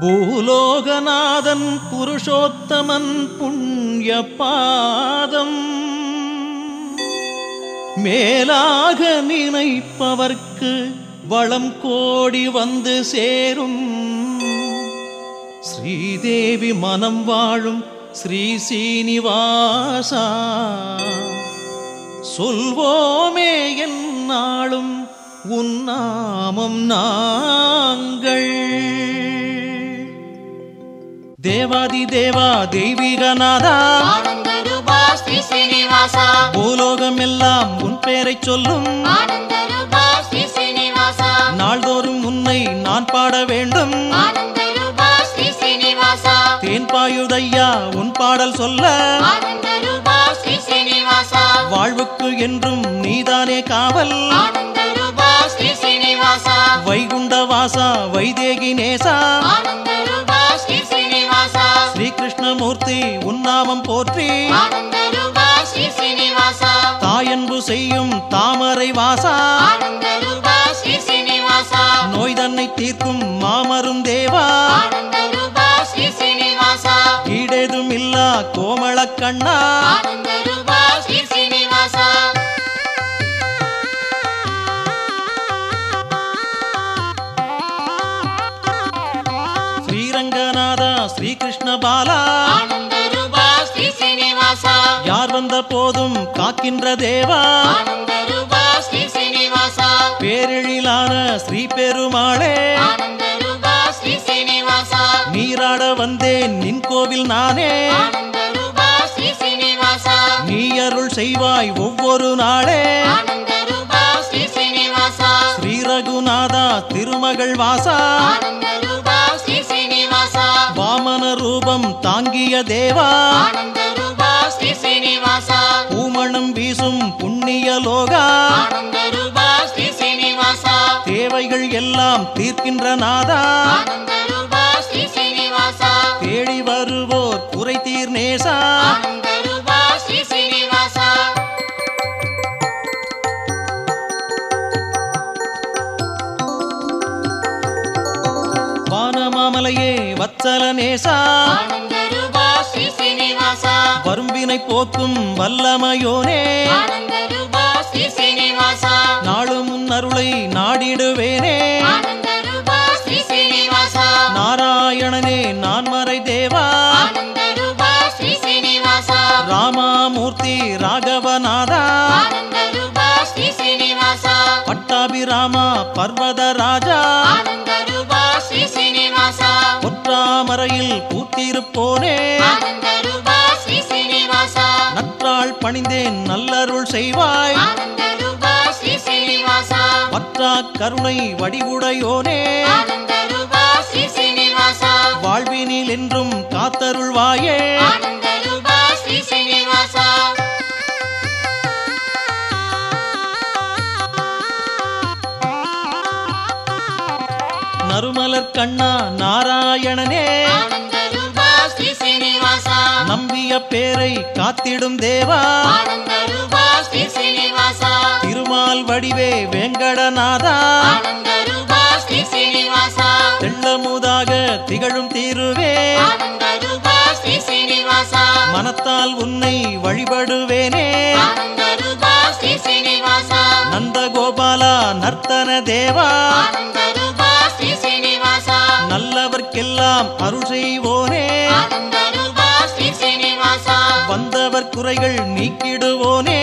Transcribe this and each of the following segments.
பூலோகநாதன் புருஷோத்தமன் புண்ணிய பாதம் மேலாக நினைப்பவர்க்கு வளம் கோடி வந்து சேரும். ஸ்ரீதேவி மனம் வாழும் ஸ்ரீ சீனிவாசா. சொல்வோமே என்னாலும் உன் நாமம் நாங்கள். தேவாதி தேவா தெய்வீகநாதா. பூலோகம் எல்லாம் உன் பெயரைச் சொல்லும். நாள்தோறும் உன்னை நான் பாட வேண்டும். ஆனந்த ரூபா ஸ்ரீ ஸ்ரீனிவாசா தேன் பாயுதையா உன் பாடல் சொல்ல. வாழ்வுக்கு என்றும் நீதானே காவல். வைகுண்ட வாசா வைதேகி நேசா. ஸ்ரீ ஸ்ரீனிவாசா ஸ்ரீகிருஷ்ணமூர்த்தி உன்னாமம் போற்றி. தாயன்பு செய்யும் தாமரை வாசா. நோய் தன்னை தீர்க்கும் மாமரும் தேவா. ஈடேதும் இல்லா கோமள கண்ணா ஆனந்த ரூபா ஸ்ரீ ஸ்ரீனிவாசா யார் வந்த போதும் காக்கின்ற தேவா ஸ்ரீ ஸ்ரீனிவாசா பேரெழிலான ஸ்ரீ பெருமாளே ஸ்ரீ ஸ்ரீனிவாசா நீராட வந்தேன் நின் கோவில் நானே ஸ்ரீ ஸ்ரீனிவாசா நீ அருள் செய்வாய் ஒவ்வொரு நாளே ஸ்ரீ ஸ்ரீனிவாசா ஸ்ரீ ரகுநாதா திருமகள் வாசா ரூபம் தாங்கிய தேவா. பூமணம் வீசும் புண்ணிய லோகா. தேவைகள் எல்லாம் தீர்க்கின்ற நாதா. தேடி வருவோர் குறை தீர் நேசா வத்சல நேசா ஆனந்த ரூபா ஸ்ரீ ஸ்ரீனிவாசா வரும்பினை போக்கும் வல்லமையோனே. நாளும் அருளை நாடிடுவேனே. நாராயணனே நான் மறை தேவா ராமாமூர்த்தி ராகவநாதா. பட்டாபிராமா பர்வத ஸ்ரீனிவாசா நற்றாள் பணிந்தேன் நல்லருள் செய்வாய். பற்றா கருணை வடிவுடையோனே. வாழ்வினில் என்றும் காத்தருள்வாயே. நறுமலர் கண்ணா நாராயணனே. நம்பிய பேரை காத்திடும் தேவா. திருமால் வடிவே வெங்கடநாதா. தெள்ளமுதாக திகழும் தீருவே. மனத்தால் உன்னை வழிபடுவேனே. நந்தகோபாலா நர்த்தன தேவா. நல்லவர்க்கெல்லாம் அருள் செய்வோனே. வந்தவர் குறைகள் நீக்கிடுவோனே.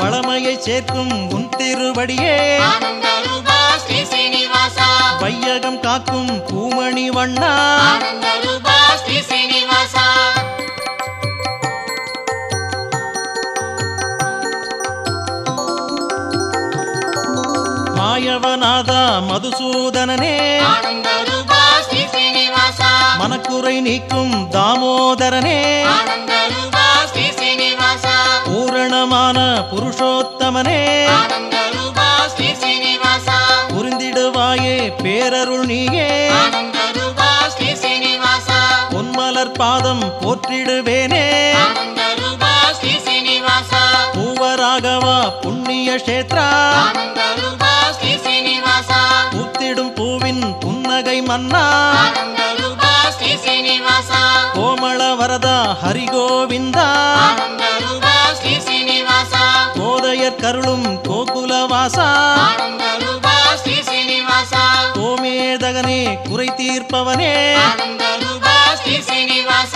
வளமையை சேர்க்கும் உன் திருவடியே. பையகம் வையகம் காக்கும் பூமணி வண்ணா. மாயவநாதா மதுசூதனனே. மனக்குறை நீக்கும் தாமோதரனே. பூரணமான புருஷோத்தமனே. புரிந்திடுவாயே பேரருள் நீயே. பொன்மலர் பாதம் போற்றிடுவேனே. பூவராகவா புண்ணிய கஷேத்ரா. பூத்திடும் பூவின் மன்னா. வரதா ஹரிகோவிந்தா ஆனந்த ரூபா ஸ்ரீ சீனிவாச கோதையர் கருளும் கோகுலவாசா ஆனந்த ரூபா ஸ்ரீ சீனிவாச கோமேதகனே குறை தீர்ப்பவனே ஆனந்த ரூபா ஸ்ரீ சீனிவாச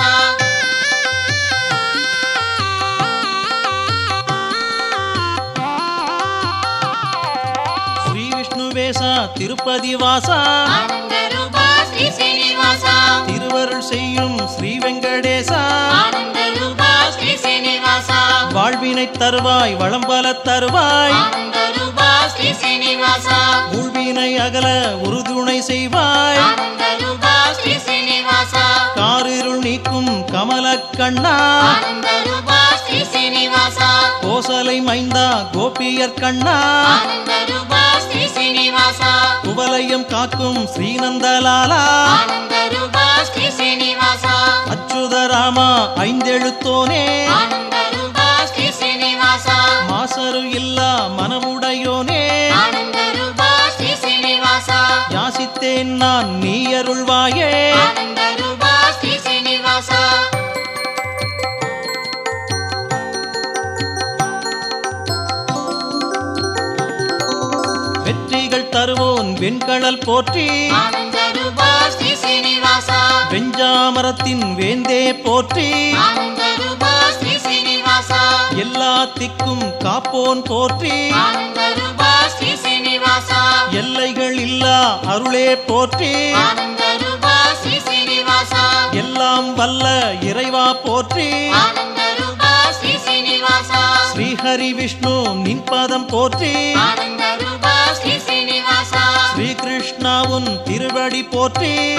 ஸ்ரீ விஷ்ணுவேசா திருப்பதி வாசா ஆனந்த செய்யும் ஸ்ரீ வெங்கடேசா. வாழ்வினை தருவாய் தருவாய். ரூபா ஸ்ரீ சீனிவாச. ஊழ்வினை அகல உறுதுணை செய்வாய். காரிருள் நீக்கும் கமல கண்ணா. கோசலை மைந்தா கோபியர் கண்ணா. குவலயம் காக்கும் ஸ்ரீநந்தலாலா. அச்சுதராமா ஐந்தெழுத்தோனே. மாசரு இல்லா மனமுடையோனே. யாசித்தேன் நான் நீ அருள்வாயே வெற்றிகள் தருவோன் வெண்கடல் போற்றி. வெஞ்சாமரத்தின் வேந்தே போற்றி. எல்லா திக்கும் காப்போன் போற்றி. எல்லைகள் இல்லா அருளே போற்றி. எல்லாம் வல்ல இறைவா போற்றி. ஸ்ரீஹரி விஷ்ணு நின்பதம் போற்றி ஆனந்த ரூபா ஸ்ரீ சீனிவாச ஸ்ரீ கிருஷ்ணாவுன் திருவடி போற்றி.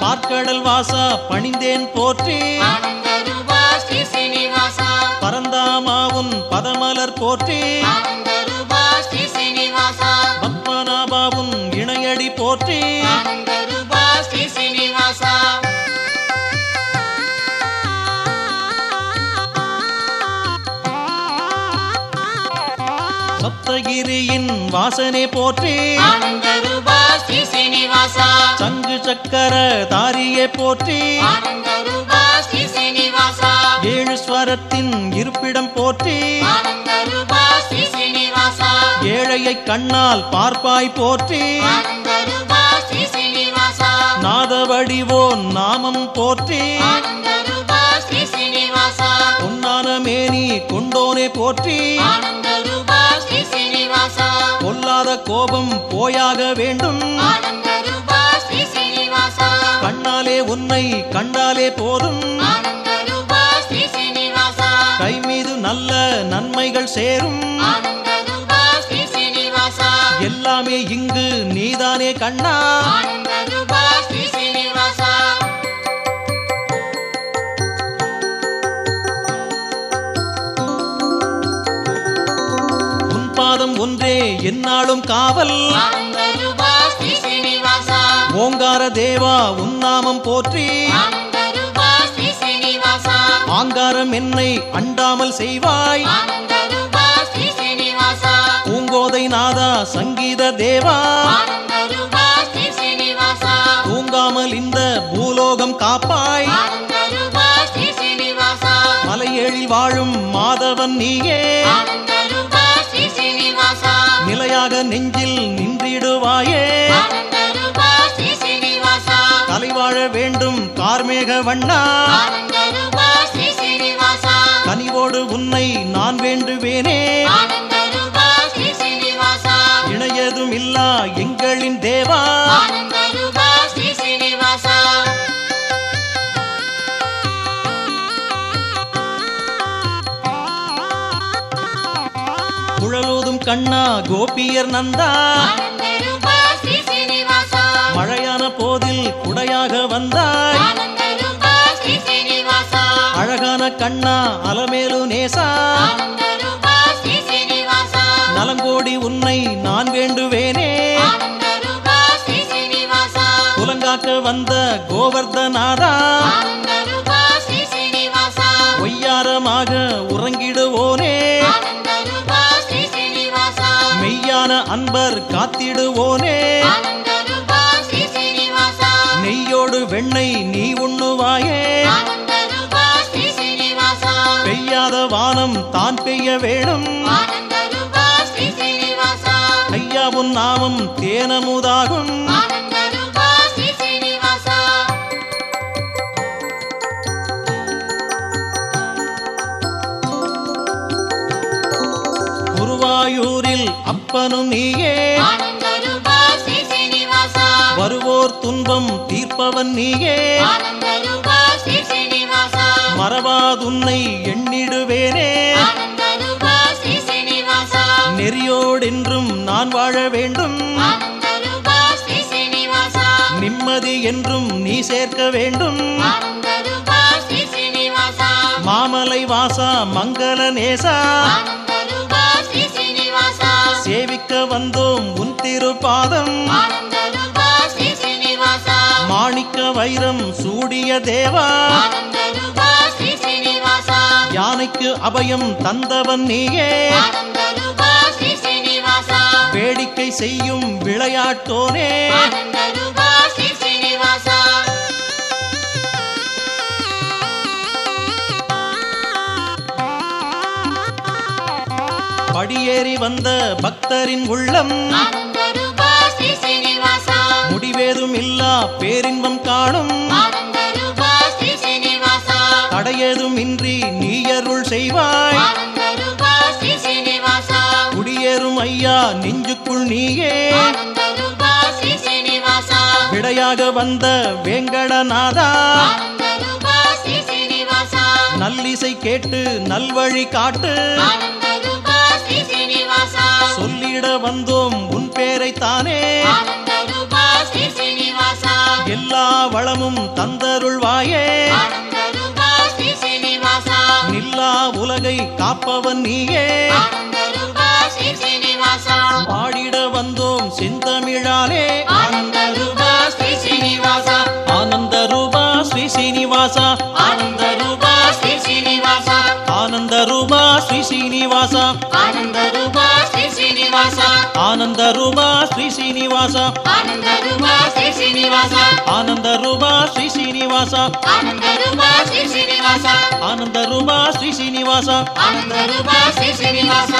பார்க்கடல் வாசா பணிந்தேன் போற்றி. சீனிவாச. பரந்தாமாவுன் பதமலர் போற்றி. பத்மநாபாவுன் இணையடி போற்றி. சப்தகிரியின் வாசனை போற்றி. சங்கு சக்கர தாரியை போற்றி. ஏழு ஸ்வரத்தின் இருப்பிடம் போற்றி. ஏழையை கண்ணால் பார்ப்பாய் போற்றி. நாதவடிவோன் நாமம் போற்றி. பொன்னான மேனி கொண்டோனே போற்றி. ஸ்ரீ சீனிவாச. பொல்லாத கோபம் போயாக வேண்டும். கண்ணாலே உன்னை கண்டாலே போதும். கை மீது நல்ல நன்மைகள் சேரும். எல்லாமே இங்கு நீதானே கண்ணா. பாதம் ஒன்றே என்னாலும் காவல். ஓங்கார தேவா உன் நாமம் போற்றி. ஆங்காரம் என்னை அண்டாமல் செய்வாய். பூங்கோதை நாதா சங்கீத தேவா. தூங்காமல் இந்த பூலோகம் காப்பாய். மலையேழில் வாழும் மாதவன் நீயே. நிலையாக நெஞ்சில் நின்றிடுவாயே. ஆனந்த ரூபா ஸ்ரீ சீனிவாச. தலை வாழ வேண்டும் கார்மேக வண்ணா. கனிவோடு உன்னை நான் வேண்டுவேனே. இணையதும் இல்லா எங்களின் தேவா. கண்ணா கோபியர் நந்தா. மழையான போதில் குடையாக வந்தாய். அழகான கண்ணா அலமேலு நேசா. நலங்கோடி உன்னை நான் வேண்டுவேனே. புலங்காக்க வந்த சீனிவாச. ஒய்யாரமாக உறங்கிடுவோனே மெய்யான அன்பர் காத்திடுவோனே. நெய்யோடு வெண்ணெய் நீ உண்ணுவாயே. பெய்யாத வானம் தான் பெய்ய வேணும். ஐயா உன் நாமம் தேனமுதாகும். குருவாயூரில் அப்பனும் நீயே. வருவோர் துன்பம் தீர்ப்பவன் நீயே. மறவாதுன்னை எண்ணிடுவேனே. நெறியோடென்றும் நான் வாழ வேண்டும். நிம்மதி என்றும் நீ சேர்க்க வேண்டும். மாமலை வாசா மங்கள நேசா. சேவிக்க வந்தோம் உன் திருப்பாதம். மாணிக்க வைரம் சூடிய தேவா. யானைக்கு அபயம் தந்தவன் நீயே. வேடிக்கை செய்யும் விளையாட்டோனே. படியேறி வந்த பக்தரின் உள்ளம். முடிவேதும் இல்லா பேரின்பம் காணும். தடையேதும் இன்றி நீயருள் செய்வாய். குடியேறும் ஐயா நெஞ்சுக்குள் நீயே. விடையாக வந்த வேங்கடநாதா. நல்லிசை கேட்டு நல்வழி காட்டு. வந்தோம் உன் ஸ்ரீ ஸ்ரீனிவாச எல்லா வளமும் தந்தருள்வாயே. நில்லா உலகை காப்பவன் நீயே. பாடிட வந்தோம் செந்தமிழாலே. ஆனந்த ரூபா ஸ்ரீ ஸ்ரீனிவாச ஆனந்த ரூபா ஸ்ரீ சீனிவாசா. ஆனந்த ரூபா ஸ்ரீ ஸ்ரீனிவாச ஆனந்த ரூபா ஸ்ரீ சீனிவாசா. ஆனந்த ரூபா आनन्द श्री श्रीनिवास आनन्द श्री श्रीनिवास आनन्द श्री श्रीनिवासी श्रीनिवास आनन्द श्री श्रीनिवास आनन्द श्री श्रीनिवास